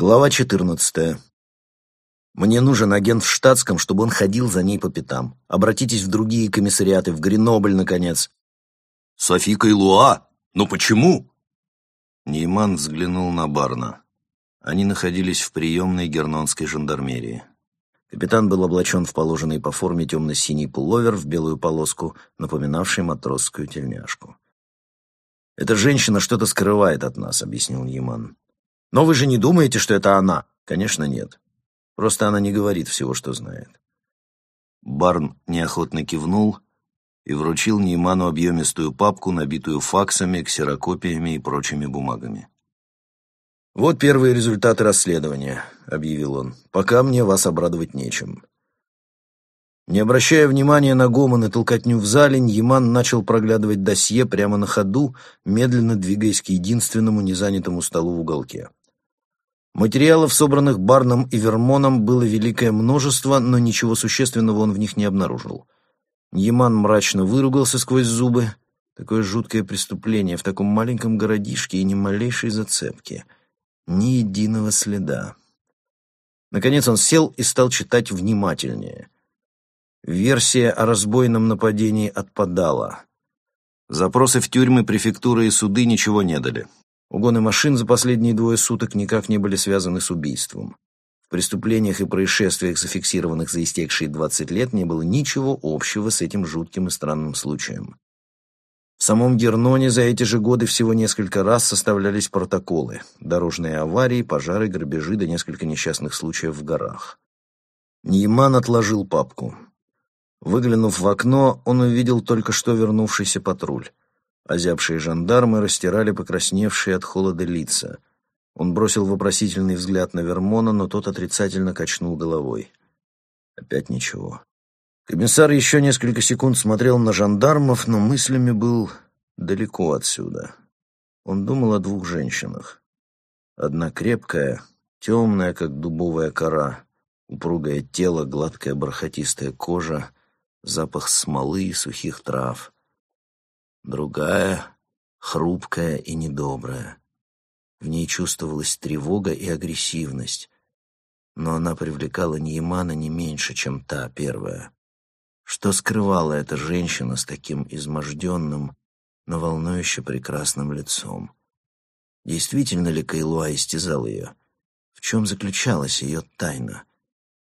Глава 14. Мне нужен агент в штатском, чтобы он ходил за ней по пятам. Обратитесь в другие комиссариаты, в Гренобль, наконец. Софика и Луа? Ну почему? Нейман взглянул на Барна. Они находились в приемной гернонской жандармерии. Капитан был облачен в положенный по форме темно-синий пуловер в белую полоску, напоминавший матросскую тельняшку. «Эта женщина что-то скрывает от нас», — объяснил Нейман. Но вы же не думаете, что это она? Конечно, нет. Просто она не говорит всего, что знает. Барн неохотно кивнул и вручил Нейману объемистую папку, набитую факсами, ксерокопиями и прочими бумагами. «Вот первые результаты расследования», — объявил он. «Пока мне вас обрадовать нечем». Не обращая внимания на гомон и толкотню в зале, Ньяман начал проглядывать досье прямо на ходу, медленно двигаясь к единственному незанятому столу в уголке. Материалов, собранных Барном и Вермоном, было великое множество, но ничего существенного он в них не обнаружил. Яман мрачно выругался сквозь зубы. Такое жуткое преступление в таком маленьком городишке и ни малейшей зацепки. Ни единого следа. Наконец он сел и стал читать внимательнее. Версия о разбойном нападении отпадала. Запросы в тюрьмы, префектуры и суды ничего не дали. Угоны машин за последние двое суток никак не были связаны с убийством. В преступлениях и происшествиях, зафиксированных за истекшие 20 лет, не было ничего общего с этим жутким и странным случаем. В самом Герноне за эти же годы всего несколько раз составлялись протоколы. Дорожные аварии, пожары, грабежи да несколько несчастных случаев в горах. Нейман отложил папку. Выглянув в окно, он увидел только что вернувшийся патруль. Озябшие жандармы растирали покрасневшие от холода лица. Он бросил вопросительный взгляд на Вермона, но тот отрицательно качнул головой. Опять ничего. Комиссар еще несколько секунд смотрел на жандармов, но мыслями был далеко отсюда. Он думал о двух женщинах. Одна крепкая, темная, как дубовая кора, упругое тело, гладкая бархатистая кожа, запах смолы и сухих трав — другая — хрупкая и недобрая. В ней чувствовалась тревога и агрессивность, но она привлекала Ньямана не меньше, чем та первая. Что скрывала эта женщина с таким изможденным, но волнующе прекрасным лицом? Действительно ли Кайлуа истязал ее? В чем заключалась ее тайна?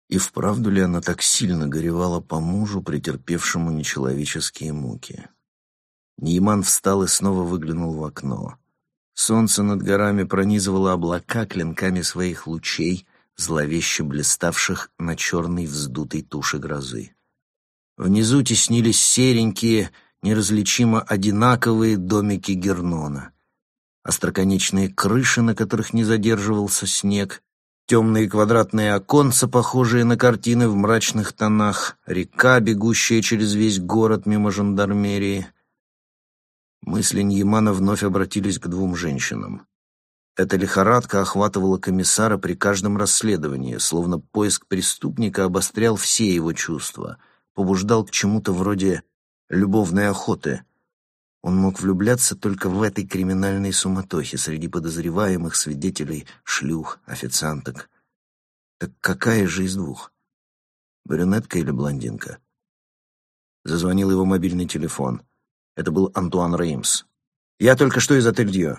И вправду ли она так сильно горевала по мужу, претерпевшему нечеловеческие муки? Нейман встал и снова выглянул в окно. Солнце над горами пронизывало облака клинками своих лучей, зловеще блиставших на черной вздутой туше грозы. Внизу теснились серенькие, неразличимо одинаковые домики Гернона. Остроконечные крыши, на которых не задерживался снег, темные квадратные оконца, похожие на картины в мрачных тонах, река, бегущая через весь город мимо жандармерии, Мысли Ньямана вновь обратились к двум женщинам. Эта лихорадка охватывала комиссара при каждом расследовании, словно поиск преступника обострял все его чувства, побуждал к чему-то вроде любовной охоты. Он мог влюбляться только в этой криминальной суматохе среди подозреваемых свидетелей, шлюх, официанток. Так какая же из двух? Брюнетка или блондинка? Зазвонил его мобильный телефон — это был Антуан Реймс. «Я только что из отель Дьё».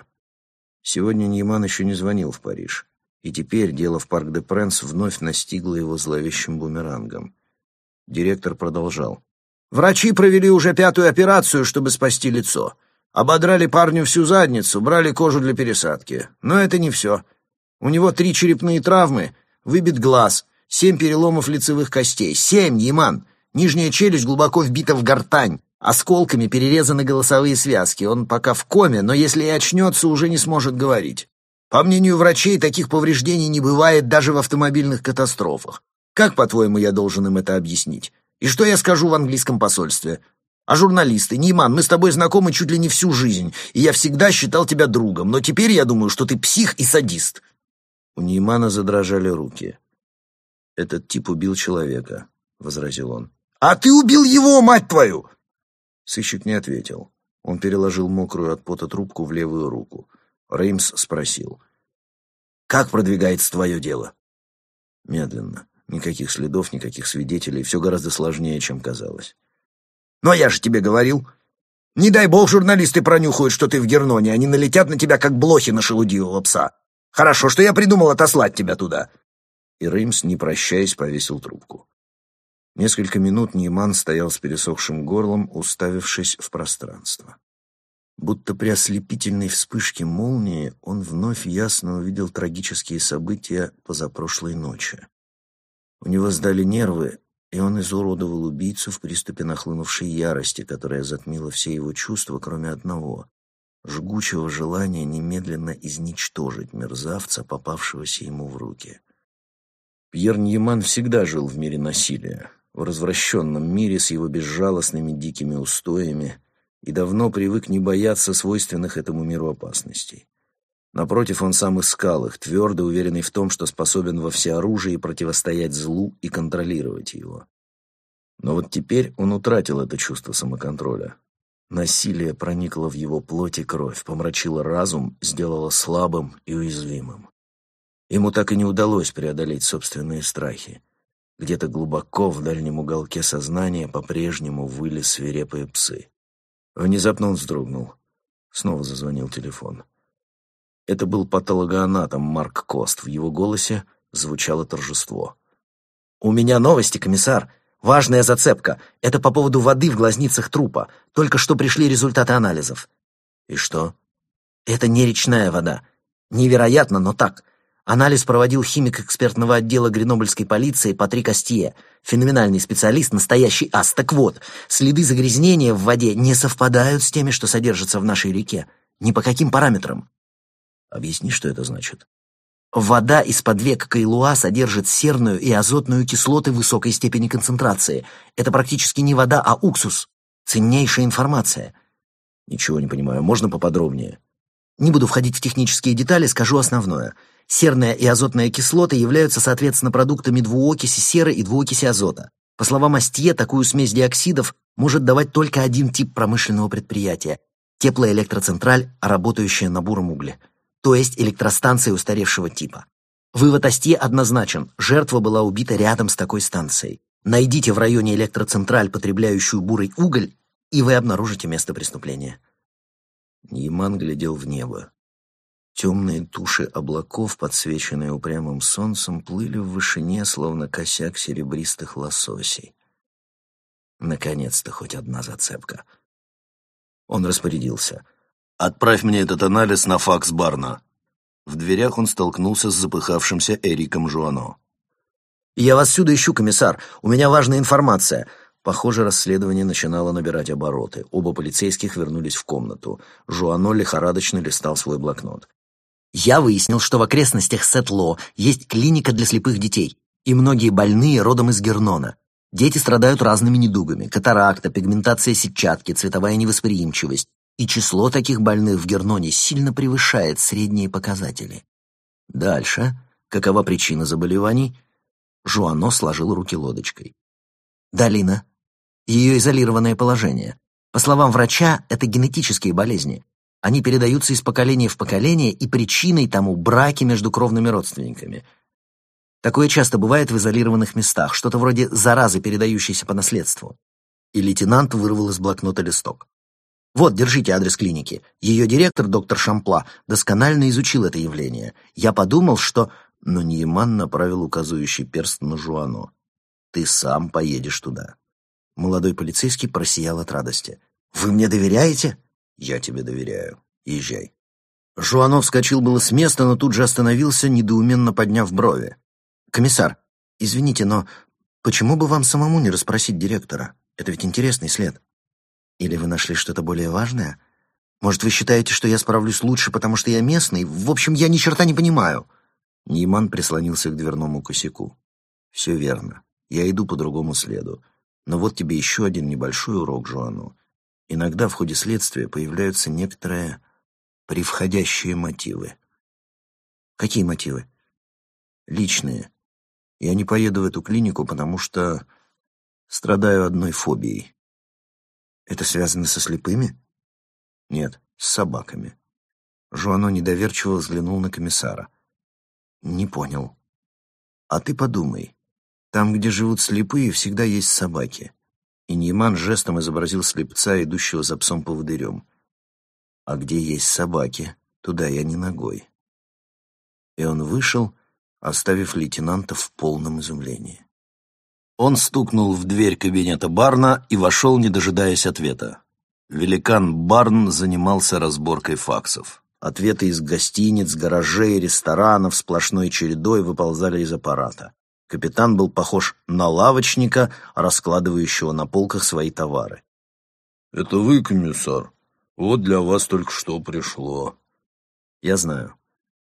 Сегодня Ньяман еще не звонил в Париж, и теперь дело в Парк де Пренс вновь настигло его зловещим бумерангом. Директор продолжал. «Врачи провели уже пятую операцию, чтобы спасти лицо. Ободрали парню всю задницу, брали кожу для пересадки. Но это не все. У него три черепные травмы, выбит глаз, семь переломов лицевых костей. Семь, Яман! Нижняя челюсть глубоко вбита в гортань. Осколками перерезаны голосовые связки. Он пока в коме, но если и очнется, уже не сможет говорить. По мнению врачей, таких повреждений не бывает даже в автомобильных катастрофах. Как, по-твоему, я должен им это объяснить? И что я скажу в английском посольстве? А журналисты, Нейман, мы с тобой знакомы чуть ли не всю жизнь, и я всегда считал тебя другом, но теперь я думаю, что ты псих и садист. У Неймана задрожали руки. «Этот тип убил человека», — возразил он. «А ты убил его, мать твою!» Сыщик не ответил. Он переложил мокрую от пота трубку в левую руку. Реймс спросил. Как продвигается твое дело?» Медленно. Никаких следов, никаких свидетелей. Все гораздо сложнее, чем казалось. «Но я же тебе говорил. Не дай бог журналисты пронюхают, что ты в Герноне. Они налетят на тебя, как блохи на шелудивого пса. Хорошо, что я придумал отослать тебя туда». И Реймс, не прощаясь, повесил трубку. Несколько минут Нейман стоял с пересохшим горлом, уставившись в пространство. Будто при ослепительной вспышке молнии он вновь ясно увидел трагические события позапрошлой ночи. У него сдали нервы, и он изуродовал убийцу в приступе нахлынувшей ярости, которая затмила все его чувства, кроме одного — жгучего желания немедленно изничтожить мерзавца, попавшегося ему в руки. Пьер Ньеман всегда жил в мире насилия, в развращенном мире с его безжалостными дикими устоями — и давно привык не бояться свойственных этому миру опасностей. Напротив, он сам искал их, твердо уверенный в том, что способен во всеоружии противостоять злу и контролировать его. Но вот теперь он утратил это чувство самоконтроля. Насилие проникло в его плоть и кровь, помрачило разум, сделало слабым и уязвимым. Ему так и не удалось преодолеть собственные страхи. Где-то глубоко в дальнем уголке сознания по-прежнему выли свирепые псы. Внезапно он вздрогнул. Снова зазвонил телефон. Это был патологоанатом Марк Кост. В его голосе звучало торжество. «У меня новости, комиссар. Важная зацепка. Это по поводу воды в глазницах трупа. Только что пришли результаты анализов». «И что?» «Это не речная вода. Невероятно, но так. Анализ проводил химик экспертного отдела Гренобльской полиции Патрик Астье. Феноменальный специалист, настоящий ас. Так вот, следы загрязнения в воде не совпадают с теми, что содержатся в нашей реке. Ни по каким параметрам. Объясни, что это значит. Вода из-под век Кайлуа содержит серную и азотную кислоты высокой степени концентрации. Это практически не вода, а уксус. Ценнейшая информация. Ничего не понимаю. Можно поподробнее? Не буду входить в технические детали, скажу основное — Серная и азотная кислоты являются, соответственно, продуктами двуокиси серы и двуокиси азота. По словам Астье, такую смесь диоксидов может давать только один тип промышленного предприятия – теплоэлектроцентраль, работающая на буром угле, то есть электростанция устаревшего типа. Вывод Астье однозначен – жертва была убита рядом с такой станцией. Найдите в районе электроцентраль, потребляющую бурый уголь, и вы обнаружите место преступления. Нейман глядел в небо. Темные туши облаков, подсвеченные упрямым солнцем, плыли в вышине, словно косяк серебристых лососей. Наконец-то хоть одна зацепка. Он распорядился. «Отправь мне этот анализ на факс Барна». В дверях он столкнулся с запыхавшимся Эриком Жуано. «Я вас сюда ищу, комиссар. У меня важная информация». Похоже, расследование начинало набирать обороты. Оба полицейских вернулись в комнату. Жуано лихорадочно листал свой блокнот. Я выяснил, что в окрестностях Сетло есть клиника для слепых детей, и многие больные родом из Гернона. Дети страдают разными недугами – катаракта, пигментация сетчатки, цветовая невосприимчивость. И число таких больных в Герноне сильно превышает средние показатели. Дальше. Какова причина заболеваний? Жуано сложил руки лодочкой. Долина. Ее изолированное положение. По словам врача, это генетические болезни. Они передаются из поколения в поколение, и причиной тому браки между кровными родственниками. Такое часто бывает в изолированных местах, что-то вроде заразы, передающейся по наследству. И лейтенант вырвал из блокнота листок. Вот, держите адрес клиники. Ее директор, доктор Шампла, досконально изучил это явление. Я подумал, что... Но Нейман направил указывающий перст на Жуано. «Ты сам поедешь туда». Молодой полицейский просиял от радости. «Вы мне доверяете?» «Я тебе доверяю. Езжай». Жуанов вскочил было с места, но тут же остановился, недоуменно подняв брови. «Комиссар, извините, но почему бы вам самому не расспросить директора? Это ведь интересный след. Или вы нашли что-то более важное? Может, вы считаете, что я справлюсь лучше, потому что я местный? В общем, я ни черта не понимаю». Нейман прислонился к дверному косяку. «Все верно. Я иду по другому следу. Но вот тебе еще один небольшой урок, Жуану. Иногда в ходе следствия появляются некоторые превходящие мотивы. Какие мотивы? Личные. Я не поеду в эту клинику, потому что страдаю одной фобией. Это связано со слепыми? Нет, с собаками. Жуано недоверчиво взглянул на комиссара. «Не понял. А ты подумай. Там, где живут слепые, всегда есть собаки». И Нейман жестом изобразил слепца, идущего за псом-поводырем. «А где есть собаки, туда я не ногой». И он вышел, оставив лейтенанта в полном изумлении. Он стукнул в дверь кабинета Барна и вошел, не дожидаясь ответа. Великан Барн занимался разборкой факсов. Ответы из гостиниц, гаражей, ресторанов сплошной чередой выползали из аппарата. Капитан был похож на лавочника, раскладывающего на полках свои товары. «Это вы, комиссар? Вот для вас только что пришло». «Я знаю».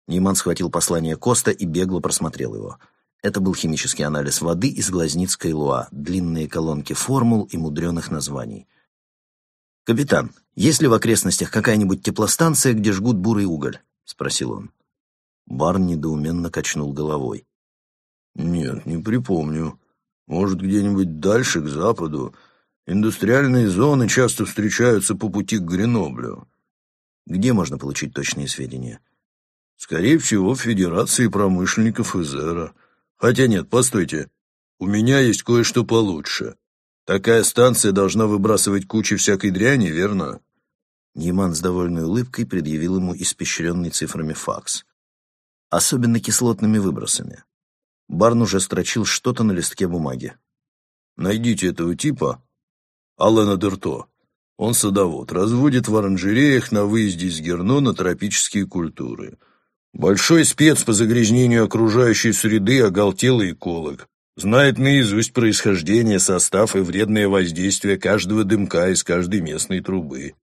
Нейман схватил послание Коста и бегло просмотрел его. Это был химический анализ воды из глазниц Кайлуа, длинные колонки формул и мудреных названий. «Капитан, есть ли в окрестностях какая-нибудь теплостанция, где жгут бурый уголь?» — спросил он. Барн недоуменно качнул головой. «Нет, не припомню. Может, где-нибудь дальше, к западу. Индустриальные зоны часто встречаются по пути к Греноблю». «Где можно получить точные сведения?» «Скорее всего, в Федерации промышленников Изера. Хотя нет, постойте. У меня есть кое-что получше. Такая станция должна выбрасывать кучи всякой дряни, верно?» Нейман с довольной улыбкой предъявил ему испещренный цифрами факс. Особенно кислотными выбросами. Барн уже строчил что-то на листке бумаги. «Найдите этого типа, Алана Дерто. Он садовод, разводит в оранжереях на выезде из Герно тропические культуры. Большой спец по загрязнению окружающей среды, оголтелый эколог. Знает наизусть происхождение, состав и вредное воздействие каждого дымка из каждой местной трубы».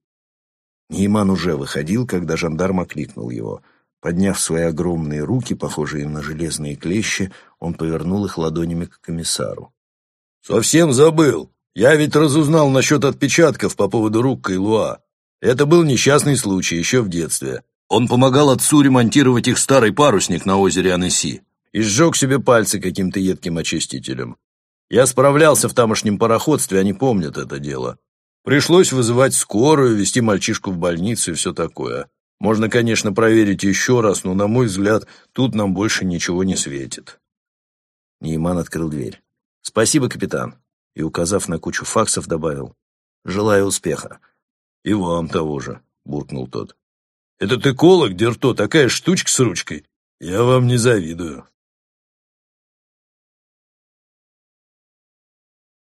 Нейман уже выходил, когда жандарм окликнул его – Подняв свои огромные руки, похожие на железные клещи, он повернул их ладонями к комиссару. «Совсем забыл. Я ведь разузнал насчет отпечатков по поводу рук Кайлуа. Это был несчастный случай еще в детстве. Он помогал отцу ремонтировать их старый парусник на озере Анесси и сжег себе пальцы каким-то едким очистителем. Я справлялся в тамошнем пароходстве, они помнят это дело. Пришлось вызывать скорую, везти мальчишку в больницу и все такое. Можно, конечно, проверить еще раз, но, на мой взгляд, тут нам больше ничего не светит. Нейман открыл дверь. «Спасибо, капитан», и, указав на кучу факсов, добавил. «Желаю успеха». «И вам того же», — буркнул тот. «Этот эколог, Дерто, такая штучка с ручкой. Я вам не завидую».